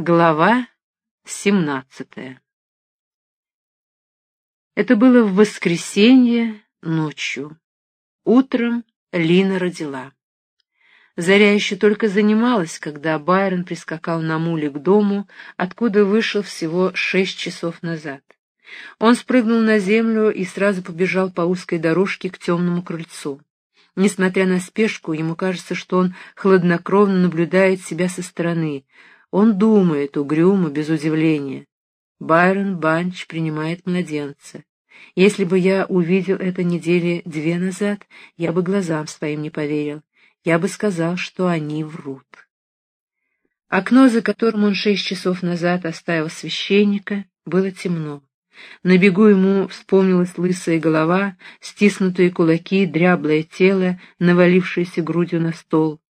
Глава семнадцатая Это было в воскресенье ночью. Утром Лина родила. Заря еще только занималась, когда Байрон прискакал на муле к дому, откуда вышел всего шесть часов назад. Он спрыгнул на землю и сразу побежал по узкой дорожке к темному крыльцу. Несмотря на спешку, ему кажется, что он хладнокровно наблюдает себя со стороны — он думает угрюмо, без удивления. Байрон Банч принимает младенца. Если бы я увидел это недели две назад, я бы глазам своим не поверил. Я бы сказал, что они врут. Окно, за которым он шесть часов назад оставил священника, было темно. На бегу ему вспомнилась лысая голова, стиснутые кулаки, дряблое тело, навалившееся грудью на стол.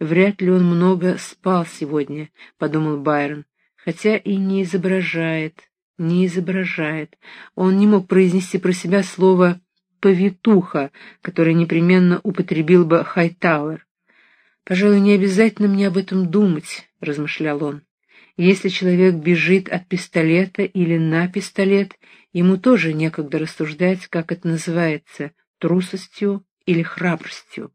«Вряд ли он много спал сегодня», — подумал Байрон, хотя и не изображает, не изображает. Он не мог произнести про себя слово «повитуха», которое непременно употребил бы Хайтауэр. «Пожалуй, не обязательно мне об этом думать», — размышлял он. «Если человек бежит от пистолета или на пистолет, ему тоже некогда рассуждать, как это называется, трусостью или храбростью».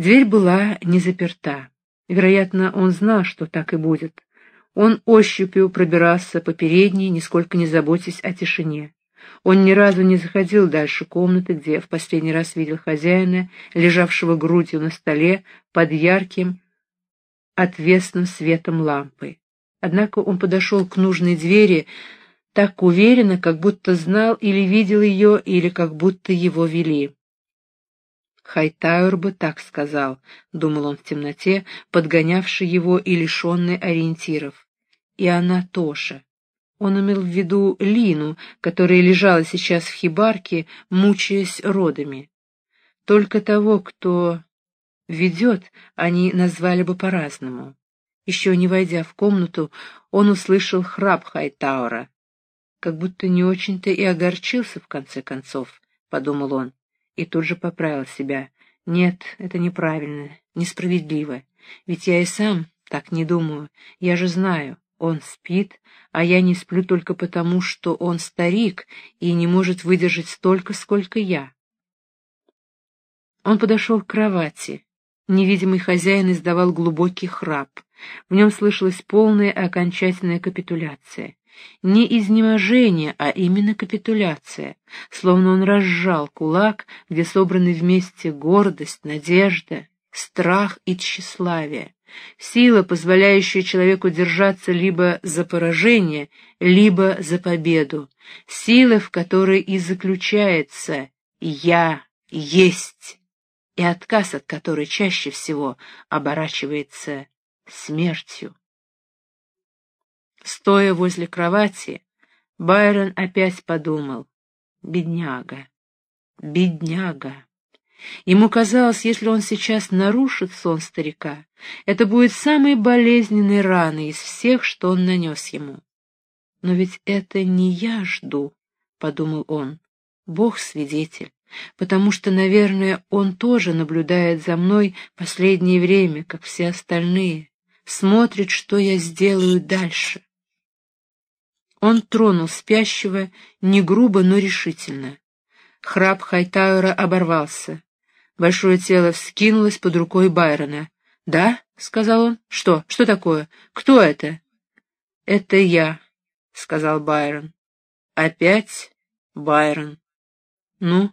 Дверь была не заперта. Вероятно, он знал, что так и будет. Он ощупью пробирался по передней, нисколько не заботясь о тишине. Он ни разу не заходил дальше комнаты, где в последний раз видел хозяина, лежавшего грудью на столе под ярким, отвесным светом лампы. Однако он подошел к нужной двери так уверенно, как будто знал или видел ее, или как будто его вели. Хайтауэр бы так сказал, — думал он в темноте, подгонявший его и лишенный ориентиров. И она тоже. Он имел в виду Лину, которая лежала сейчас в хибарке, мучаясь родами. Только того, кто ведет, они назвали бы по-разному. Еще не войдя в комнату, он услышал храп Хайтаура. Как будто не очень-то и огорчился в конце концов, — подумал он и тут же поправил себя. Нет, это неправильно, несправедливо. Ведь я и сам так не думаю. Я же знаю, он спит, а я не сплю только потому, что он старик и не может выдержать столько, сколько я. Он подошел к кровати. Невидимый хозяин издавал глубокий храп. В нем слышалась полная и окончательная капитуляция. Не изнеможение, а именно капитуляция, словно он разжал кулак, где собраны вместе гордость, надежда, страх и тщеславие, сила, позволяющая человеку держаться либо за поражение, либо за победу, сила, в которой и заключается «я есть», и отказ от которой чаще всего оборачивается смертью. Стоя возле кровати, Байрон опять подумал. Бедняга, бедняга. Ему казалось, если он сейчас нарушит сон старика, это будет самой болезненной раной из всех, что он нанес ему. Но ведь это не я жду, — подумал он, — Бог свидетель, потому что, наверное, он тоже наблюдает за мной последнее время, как все остальные, смотрит, что я сделаю дальше. Он тронул спящего, не грубо, но решительно. Храп Хайтауэра оборвался. Большое тело вскинулось под рукой Байрона. «Да?» — сказал он. «Что? Что такое? Кто это?» «Это я», — сказал Байрон. «Опять Байрон». «Ну,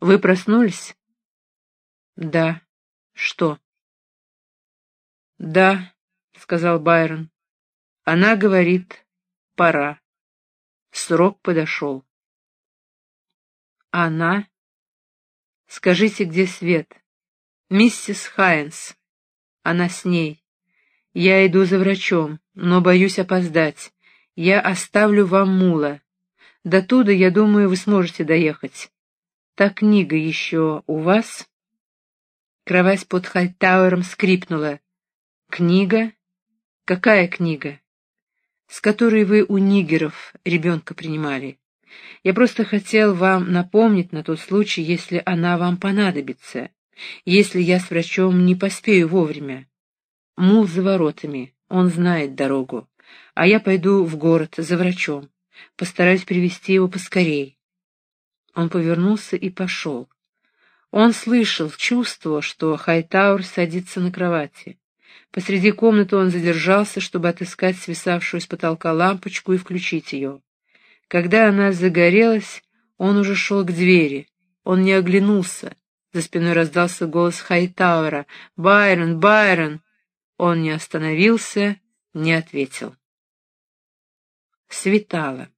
вы проснулись?» «Да». «Что?» «Да», — сказал Байрон. «Она говорит, пора. Срок подошел. Она? Скажите, где свет? Миссис Хайнс. Она с ней. Я иду за врачом, но боюсь опоздать. Я оставлю вам мула. До туда, я думаю, вы сможете доехать. Та книга еще у вас? Кровать под Хайтауэром скрипнула. Книга? Какая книга? С которой вы у нигеров ребенка принимали. Я просто хотел вам напомнить на тот случай, если она вам понадобится, если я с врачом не поспею вовремя. мул за воротами, он знает дорогу, а я пойду в город за врачом, постараюсь привести его поскорей». Он повернулся и пошел. Он слышал, чувствовал, что Хайтаур садится на кровати. Посреди комнаты он задержался, чтобы отыскать свисавшую с потолка лампочку и включить ее. Когда она загорелась, он уже шел к двери. Он не оглянулся. За спиной раздался голос Хайтауэра. «Байрон! Байрон!» Он не остановился, не ответил. Светало.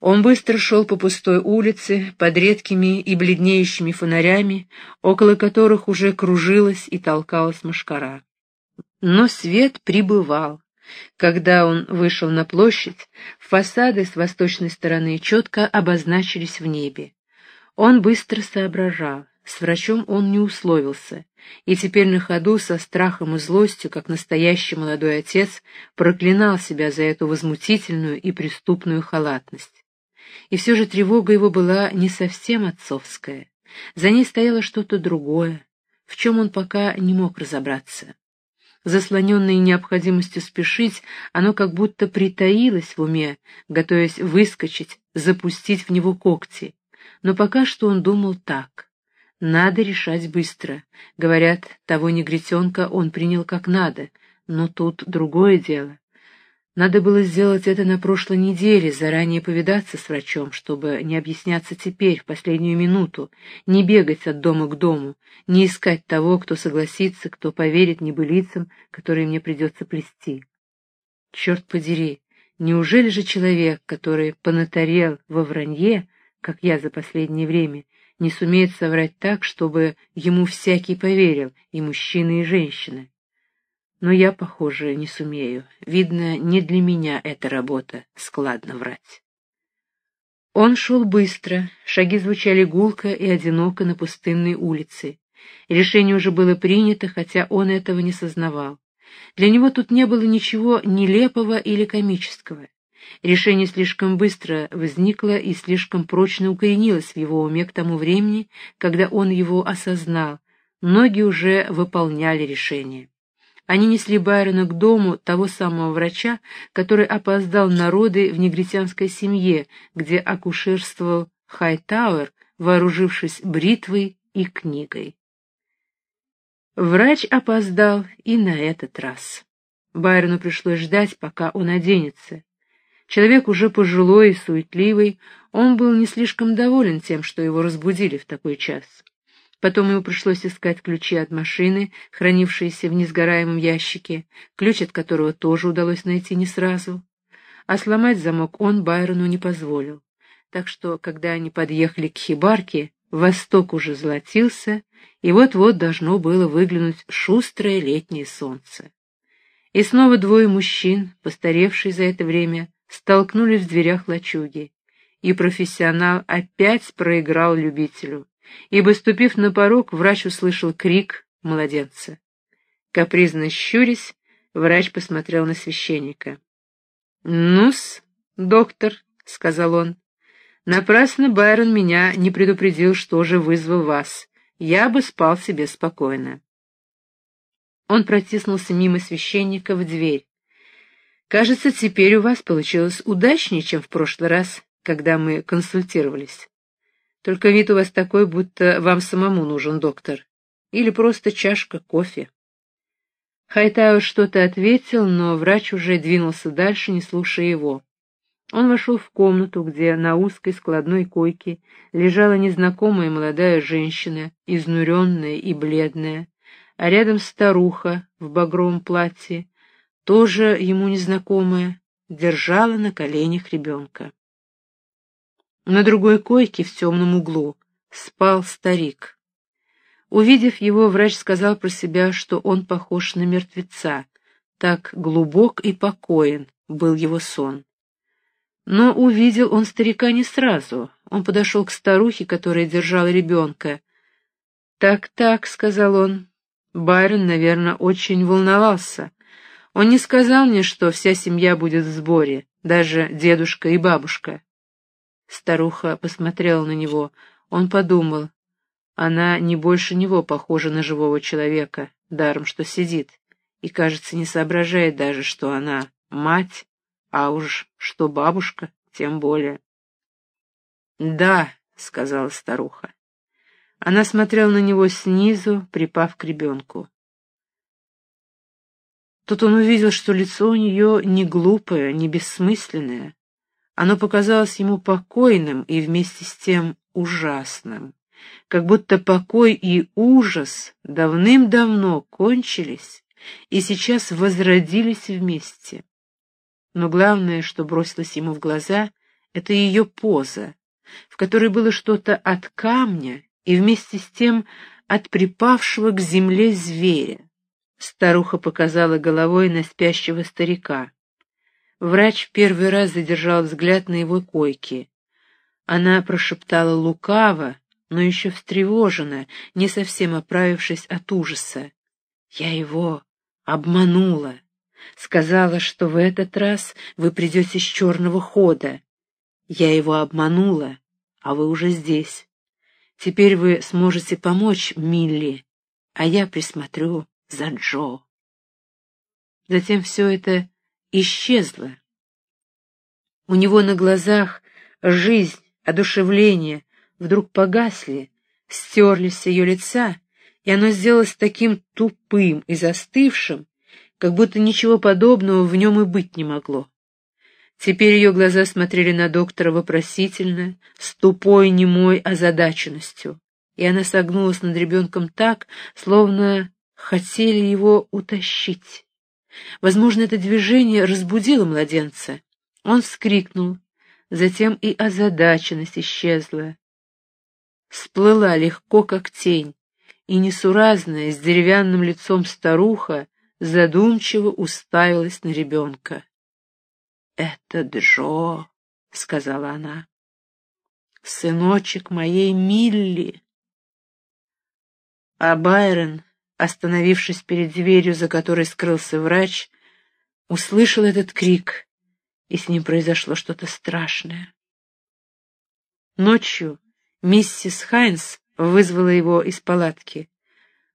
Он быстро шел по пустой улице, под редкими и бледнеющими фонарями, около которых уже кружилась и толкалась мошкара. Но свет прибывал. Когда он вышел на площадь, фасады с восточной стороны четко обозначились в небе. Он быстро соображал, с врачом он не условился, и теперь на ходу со страхом и злостью, как настоящий молодой отец, проклинал себя за эту возмутительную и преступную халатность. И все же тревога его была не совсем отцовская. За ней стояло что-то другое, в чем он пока не мог разобраться. Заслоненное необходимостью спешить, оно как будто притаилось в уме, готовясь выскочить, запустить в него когти. Но пока что он думал так. Надо решать быстро. Говорят, того негритенка он принял как надо, но тут другое дело. Надо было сделать это на прошлой неделе, заранее повидаться с врачом, чтобы не объясняться теперь, в последнюю минуту, не бегать от дома к дому, не искать того, кто согласится, кто поверит небылицам, которые мне придется плести. Черт подери, неужели же человек, который понатарел во вранье, как я за последнее время, не сумеет соврать так, чтобы ему всякий поверил, и мужчина, и женщина? Но я, похоже, не сумею. Видно, не для меня эта работа — складно врать. Он шел быстро, шаги звучали гулко и одиноко на пустынной улице. Решение уже было принято, хотя он этого не сознавал. Для него тут не было ничего нелепого или комического. Решение слишком быстро возникло и слишком прочно укоренилось в его уме к тому времени, когда он его осознал. Ноги уже выполняли решение. Они несли Байрона к дому того самого врача, который опоздал на роды в негритянской семье, где акушерствовал Хайтауэр, вооружившись бритвой и книгой. Врач опоздал и на этот раз. Байрону пришлось ждать, пока он оденется. Человек уже пожилой и суетливый, он был не слишком доволен тем, что его разбудили в такой час. Потом ему пришлось искать ключи от машины, хранившиеся в несгораемом ящике, ключ от которого тоже удалось найти не сразу. А сломать замок он Байрону не позволил. Так что, когда они подъехали к хибарке, восток уже золотился, и вот-вот должно было выглянуть шустрое летнее солнце. И снова двое мужчин, постаревшие за это время, столкнулись в дверях лачуги, и профессионал опять проиграл любителю ибо, ступив на порог, врач услышал крик младенца. Капризно щурясь, врач посмотрел на священника. «Ну-с, доктор», — сказал он, — «напрасно Байрон меня не предупредил, что же вызвал вас. Я бы спал себе спокойно». Он протиснулся мимо священника в дверь. «Кажется, теперь у вас получилось удачнее, чем в прошлый раз, когда мы консультировались». Только вид у вас такой, будто вам самому нужен доктор. Или просто чашка кофе. Хайтао что-то ответил, но врач уже двинулся дальше, не слушая его. Он вошел в комнату, где на узкой складной койке лежала незнакомая молодая женщина, изнуренная и бледная, а рядом старуха в багровом платье, тоже ему незнакомая, держала на коленях ребенка. На другой койке в темном углу спал старик. Увидев его, врач сказал про себя, что он похож на мертвеца. Так глубок и покоен был его сон. Но увидел он старика не сразу. Он подошел к старухе, которая держала ребенка. «Так-так», — сказал он. Байрон, наверное, очень волновался. Он не сказал мне, что вся семья будет в сборе, даже дедушка и бабушка. Старуха посмотрела на него. Он подумал. Она не больше него похожа на живого человека, даром что сидит. и, кажется, не соображает даже, что она мать, а уж что бабушка, тем более. «Да», — сказала старуха. Она смотрела на него снизу, припав к ребенку. Тут он увидел, что лицо у нее не глупое, не бессмысленное. Оно показалось ему покойным и вместе с тем ужасным, как будто покой и ужас давным-давно кончились и сейчас возродились вместе. Но главное, что бросилось ему в глаза, это ее поза, в которой было что-то от камня и вместе с тем от припавшего к земле зверя. Старуха показала головой на спящего старика. Врач первый раз задержал взгляд на его койке. Она прошептала лукаво, но еще встревоженно, не совсем оправившись от ужаса. «Я его обманула. Сказала, что в этот раз вы придете с черного хода. Я его обманула, а вы уже здесь. Теперь вы сможете помочь Милли, а я присмотрю за Джо. Затем все это исчезло. У него на глазах жизнь, одушевление вдруг погасли, стерлись с ее лица, и оно сделалось таким тупым и застывшим, как будто ничего подобного в нем и быть не могло. Теперь ее глаза смотрели на доктора вопросительно, с тупой, немой озадаченностью, и она согнулась над ребенком так, словно хотели его утащить. Возможно, это движение разбудило младенца. Он вскрикнул, затем и озадаченность исчезла. Сплыла легко, как тень, и несуразная, с деревянным лицом старуха задумчиво уставилась на ребенка. «Это Джо», — сказала она, — «сыночек моей Милли». А Байрон, остановившись перед дверью, за которой скрылся врач, услышал этот крик, и с ним произошло что-то страшное. Ночью миссис Хайнс вызвала его из палатки.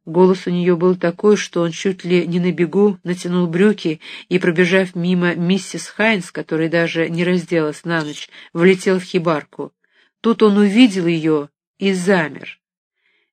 Голос у нее был такой, что он чуть ли не на бегу натянул брюки и, пробежав мимо миссис Хайнс, которая даже не разделась на ночь, влетел в хибарку. Тут он увидел ее и замер.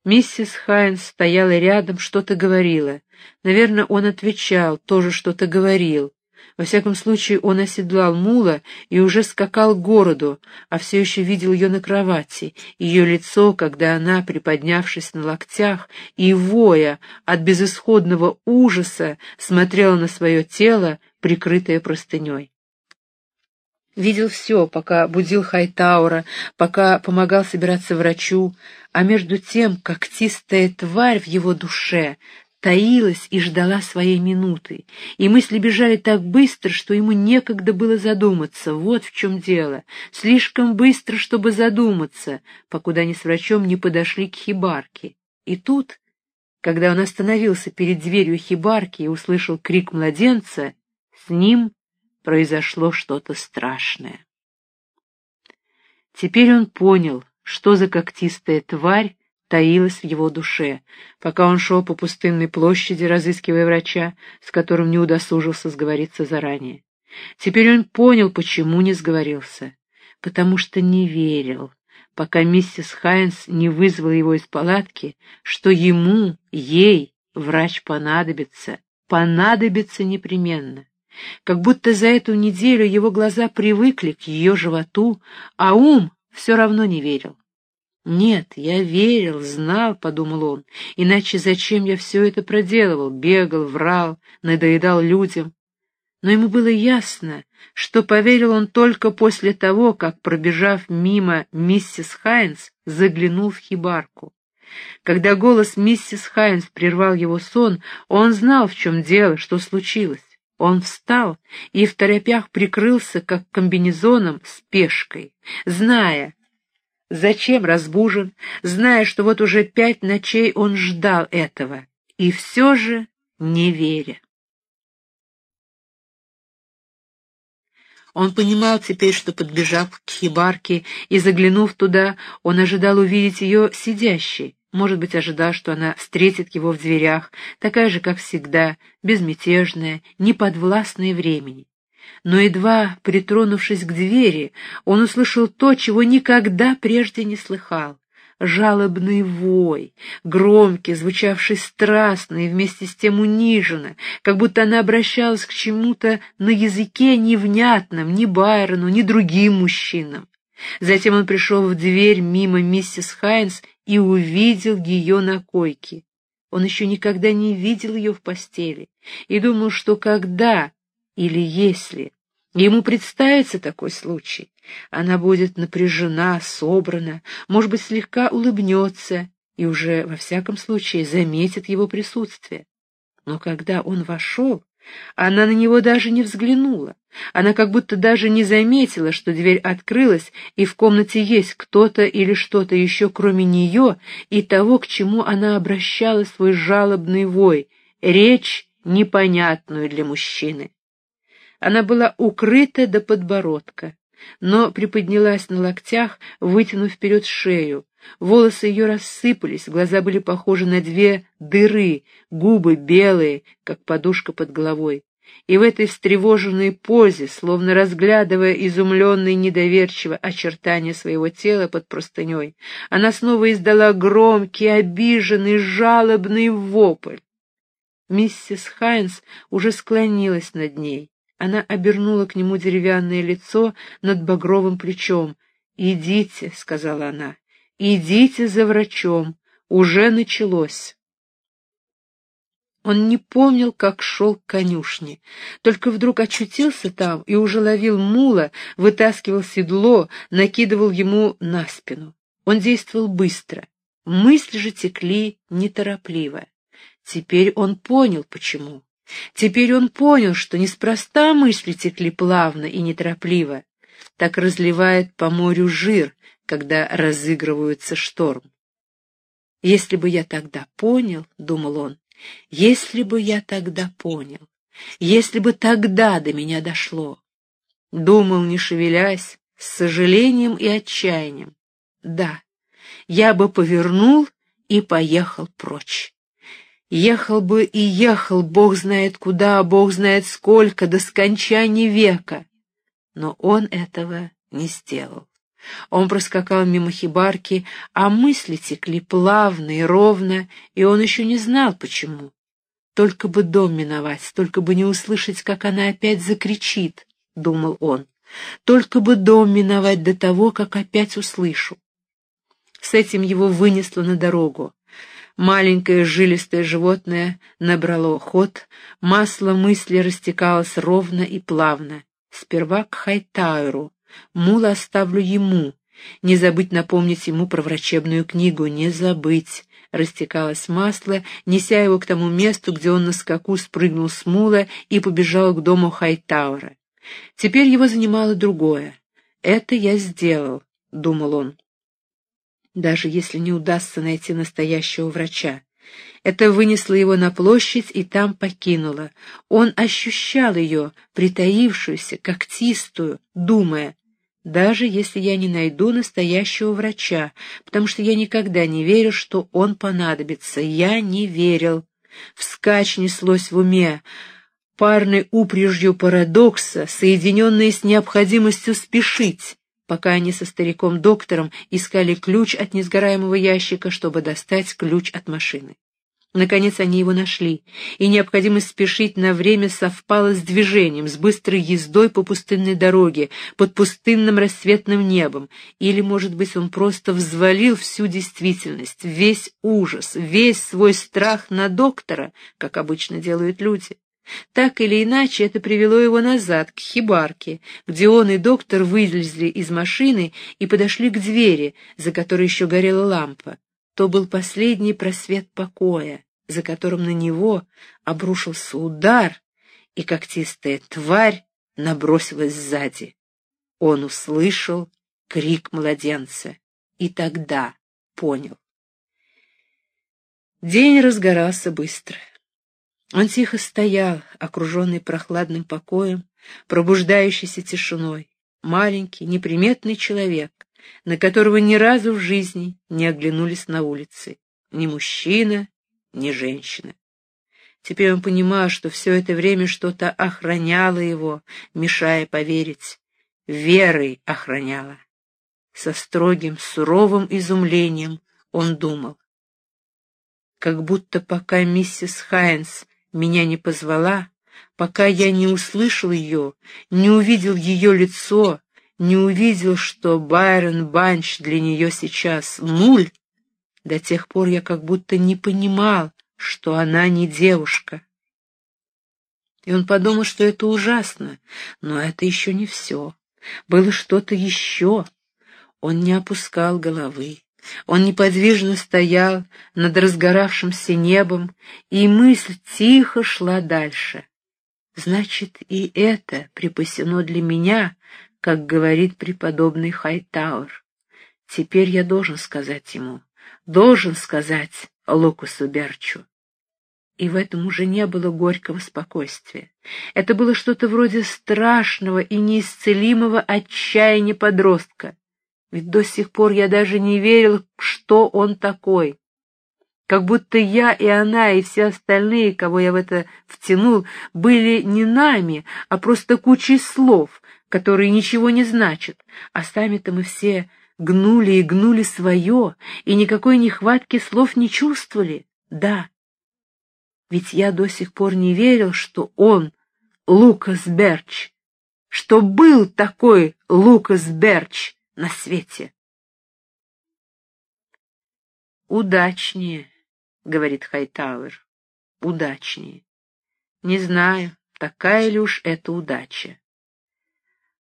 Миссис Хайнс стояла рядом, что-то говорила. Наверное, он отвечал, тоже что-то говорил. Во всяком случае, он оседлал мула и уже скакал к городу, а все еще видел ее на кровати, ее лицо, когда она, приподнявшись на локтях и воя от безысходного ужаса, смотрела на свое тело, прикрытое простыней. Видел все, пока будил Хайтаура, пока помогал собираться врачу, а между тем когтистая тварь в его душе таилась и ждала своей минуты, и мысли бежали так быстро, что ему некогда было задуматься, вот в чем дело, слишком быстро, чтобы задуматься, покуда они с врачом не подошли к хибарке. И тут, когда он остановился перед дверью хибарки и услышал крик младенца, с ним произошло что-то страшное. Теперь он понял, что за когтистая тварь таилась в его душе, пока он шел по пустынной площади, разыскивая врача, с которым не удосужился сговориться заранее. Теперь он понял, почему не сговорился. Потому что не верил, пока миссис Хайнс не вызвала его из палатки, что ему, ей, врач понадобится, понадобится непременно. Как будто за эту неделю его глаза привыкли к ее животу, а ум все равно не верил. «Нет, я верил, знал», — подумал он, — «иначе зачем я все это проделывал, бегал, врал, надоедал людям?» Но ему было ясно, что поверил он только после того, как, пробежав мимо миссис Хайнс, заглянул в хибарку. Когда голос миссис Хайнс прервал его сон, он знал, в чем дело, что случилось. Он встал и в торопях прикрылся, как комбинезоном, с пешкой, зная, Зачем разбужен, зная, что вот уже пять ночей он ждал этого, и все же не веря. Он понимал теперь, что, подбежав к хибарке и заглянув туда, он ожидал увидеть ее сидящей, может быть, ожидал, что она встретит его в дверях, такая же, как всегда, безмятежная, неподвластная времени. Но едва притронувшись к двери, он услышал то, чего никогда прежде не слыхал жалобный вой, громкий, звучавший страстно и вместе с тем униженно, как будто она обращалась к чему-то на языке невнятном ни Байрону, ни другим мужчинам. Затем он пришел в дверь мимо миссис Хайнс и увидел ее на койке. Он еще никогда не видел ее в постели и думал, что когда или если ему представится такой случай, она будет напряжена, собрана, может быть, слегка улыбнется и уже, во всяком случае, заметит его присутствие. Но когда он вошел, она на него даже не взглянула. Она как будто даже не заметила, что дверь открылась, и в комнате есть кто-то или что-то еще, кроме нее, и того, к чему она обращала свой жалобный вой, речь непонятную для мужчины. Она была укрыта до подбородка, но приподнялась на локтях, вытянув вперед шею. Волосы ее рассыпались, глаза были похожи на две дыры, губы белые, как подушка под головой. И в этой встревоженной позе, словно разглядывая изумленно и недоверчиво очертания своего тела под простыней, она снова издала громкий, обиженный, жалобный вопль. Миссис Хайнс уже склонилась над ней. Она обернула к нему деревянное лицо над багровым плечом. «Идите», — сказала она, — «идите за врачом. Уже началось». Он не помнил, как шел к конюшне, только вдруг очутился там и уже ловил мула, вытаскивал седло, накидывал ему на спину. Он действовал быстро, мысли же текли неторопливо. Теперь он понял, почему. Теперь он понял, что неспроста мысли текли плавно и неторопливо. Так разливает по морю жир, когда разыгрывается шторм. «Если бы я тогда понял, — думал он, — если бы я тогда понял, если бы тогда до меня дошло». Думал, не шевелясь, с сожалением и отчаянием. Да, я бы повернул и поехал прочь. Ехал бы и ехал, бог знает куда, бог знает сколько, до скончания века. Но он этого не сделал. Он проскакал мимо хибарки, а мысли текли плавно и ровно, и он еще не знал, почему. Только бы дом миновать, только бы не услышать, как она опять закричит, — думал он. Только бы дом миновать до того, как опять услышу. С этим его вынесло на дорогу. Маленькое жилистое животное набрало ход, масло мысли растекалось ровно и плавно. Сперва к Хайтайру, мула оставлю ему, не забыть напомнить ему про врачебную книгу, не забыть. Растекалось масло, неся его к тому месту, где он на скаку спрыгнул с мула и побежал к дому Хайтаура. Теперь его занимало другое. «Это я сделал», — думал он даже если не удастся найти настоящего врача. Это вынесло его на площадь и там покинуло. Он ощущал ее, притаившуюся, когтистую, думая, даже если я не найду настоящего врача, потому что я никогда не верю, что он понадобится. Я не верил. Вскачь неслось в уме, парной упряжью парадокса, соединенной с необходимостью спешить пока они со стариком-доктором искали ключ от несгораемого ящика, чтобы достать ключ от машины. Наконец они его нашли, и необходимость спешить на время совпала с движением, с быстрой ездой по пустынной дороге, под пустынным рассветным небом, или, может быть, он просто взвалил всю действительность, весь ужас, весь свой страх на доктора, как обычно делают люди. Так или иначе, это привело его назад, к хибарке, где он и доктор вылезли из машины и подошли к двери, за которой еще горела лампа. То был последний просвет покоя, за которым на него обрушился удар, и когтистая тварь набросилась сзади. Он услышал крик младенца и тогда понял. День разгорался быстро. Он тихо стоял, окруженный прохладным покоем, пробуждающейся тишиной, маленький, неприметный человек, на которого ни разу в жизни не оглянулись на улице. ни мужчина, ни женщина. Теперь он понимал, что все это время что-то охраняло его, мешая поверить. Верой охраняло. Со строгим, суровым изумлением он думал. Как будто пока миссис Хайнс меня не позвала, пока я не услышал ее, не увидел ее лицо, не увидел, что Байрон Банч для нее сейчас нуль, до тех пор я как будто не понимал, что она не девушка. И он подумал, что это ужасно, но это еще не все. Было что-то еще. Он не опускал головы. Он неподвижно стоял над разгоравшимся небом, и мысль тихо шла дальше. Значит, и это припасено для меня, как говорит преподобный Хайтауэр. Теперь я должен сказать ему, должен сказать Лукасу Берчу. И в этом уже не было горького спокойствия. Это было что-то вроде страшного и неисцелимого отчаяния подростка. Ведь до сих пор я даже не верил, что он такой. Как будто я и она, и все остальные, кого я в это втянул, были не нами, а просто кучей слов, которые ничего не значат, а сами-то мы все гнули и гнули свое, и никакой нехватки слов не чувствовали. Да, ведь я до сих пор не верил, что он Лукас Берч, что был такой Лукас Берч на свете. «Удачнее», — говорит Хайтауэр, — «удачнее. Не знаю, такая ли уж это удача.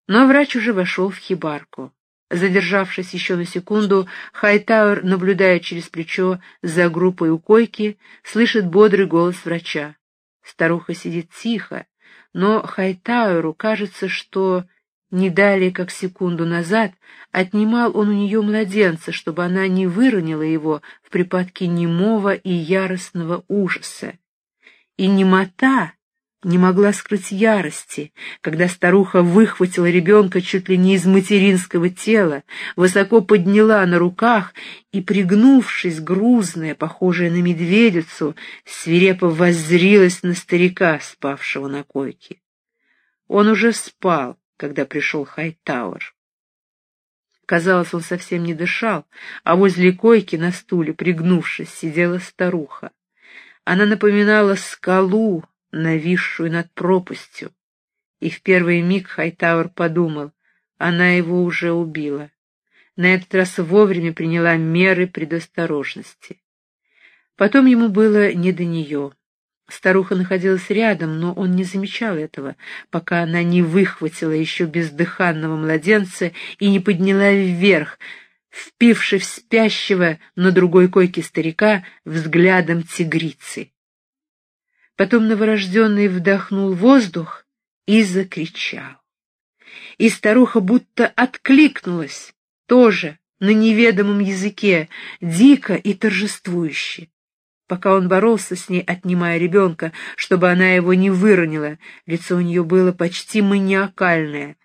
Но врач уже вошел в хибарку. Задержавшись еще на секунду, Хайтауэр, наблюдая через плечо за группой у койки, слышит бодрый голос врача. Старуха сидит тихо, но Хайтауэру кажется, что не далее, как секунду назад, отнимал он у нее младенца, чтобы она не выронила его в припадке немого и яростного ужаса. И немота не могла скрыть ярости, когда старуха выхватила ребенка чуть ли не из материнского тела, высоко подняла на руках и, пригнувшись, грузная, похожая на медведицу, свирепо воззрилась на старика, спавшего на койке. Он уже спал, когда пришел Хайтауэр. Казалось, он совсем не дышал, а возле койки на стуле, пригнувшись, сидела старуха. Она напоминала скалу, нависшую над пропастью, и в первый миг Хайтауэр подумал, она его уже убила. На этот раз вовремя приняла меры предосторожности. Потом ему было не до нее. Старуха находилась рядом, но он не замечал этого, пока она не выхватила еще бездыханного младенца и не подняла вверх, впивши в спящего на другой койке старика взглядом тигрицы. Потом новорожденный вдохнул воздух и закричал. И старуха будто откликнулась, тоже на неведомом языке, дико и торжествующе. Пока он боролся с ней, отнимая ребенка, чтобы она его не выронила, лицо у нее было почти маниакальное.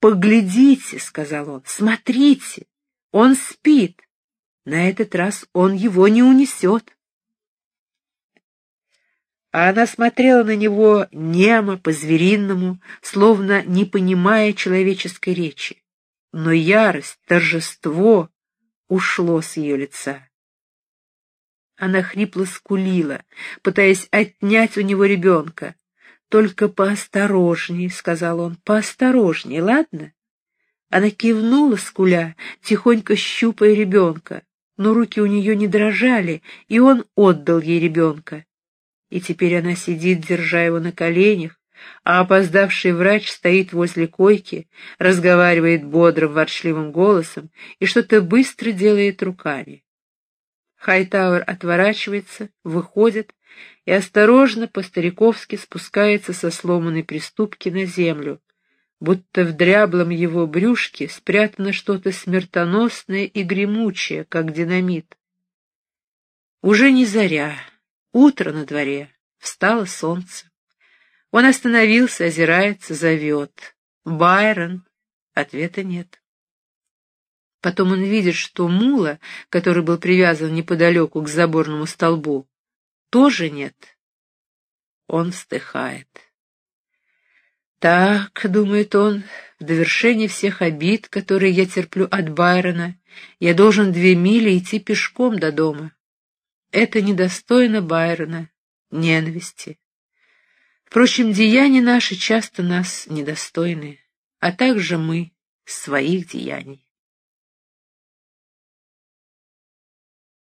«Поглядите», — сказал он, — «смотрите, он спит. На этот раз он его не унесет» а она смотрела на него немо, по-звериному, словно не понимая человеческой речи. Но ярость, торжество ушло с ее лица. Она хрипло скулила, пытаясь отнять у него ребенка. «Только поосторожней», — сказал он, — «поосторожней, ладно?» Она кивнула, скуля, тихонько щупая ребенка, но руки у нее не дрожали, и он отдал ей ребенка и теперь она сидит, держа его на коленях, а опоздавший врач стоит возле койки, разговаривает бодрым, ворчливым голосом и что-то быстро делает руками. Хайтауэр отворачивается, выходит и осторожно по-стариковски спускается со сломанной приступки на землю, будто в дряблом его брюшке спрятано что-то смертоносное и гремучее, как динамит. Уже не заря, Утро на дворе, встало солнце. Он остановился, озирается, зовет. «Байрон!» Ответа нет. Потом он видит, что мула, который был привязан неподалеку к заборному столбу, тоже нет. Он вздыхает. «Так», — думает он, — «в довершение всех обид, которые я терплю от Байрона, я должен две мили идти пешком до дома. Это недостойно Байрона, ненависти. Впрочем, деяния наши часто нас недостойны, а также мы своих деяний.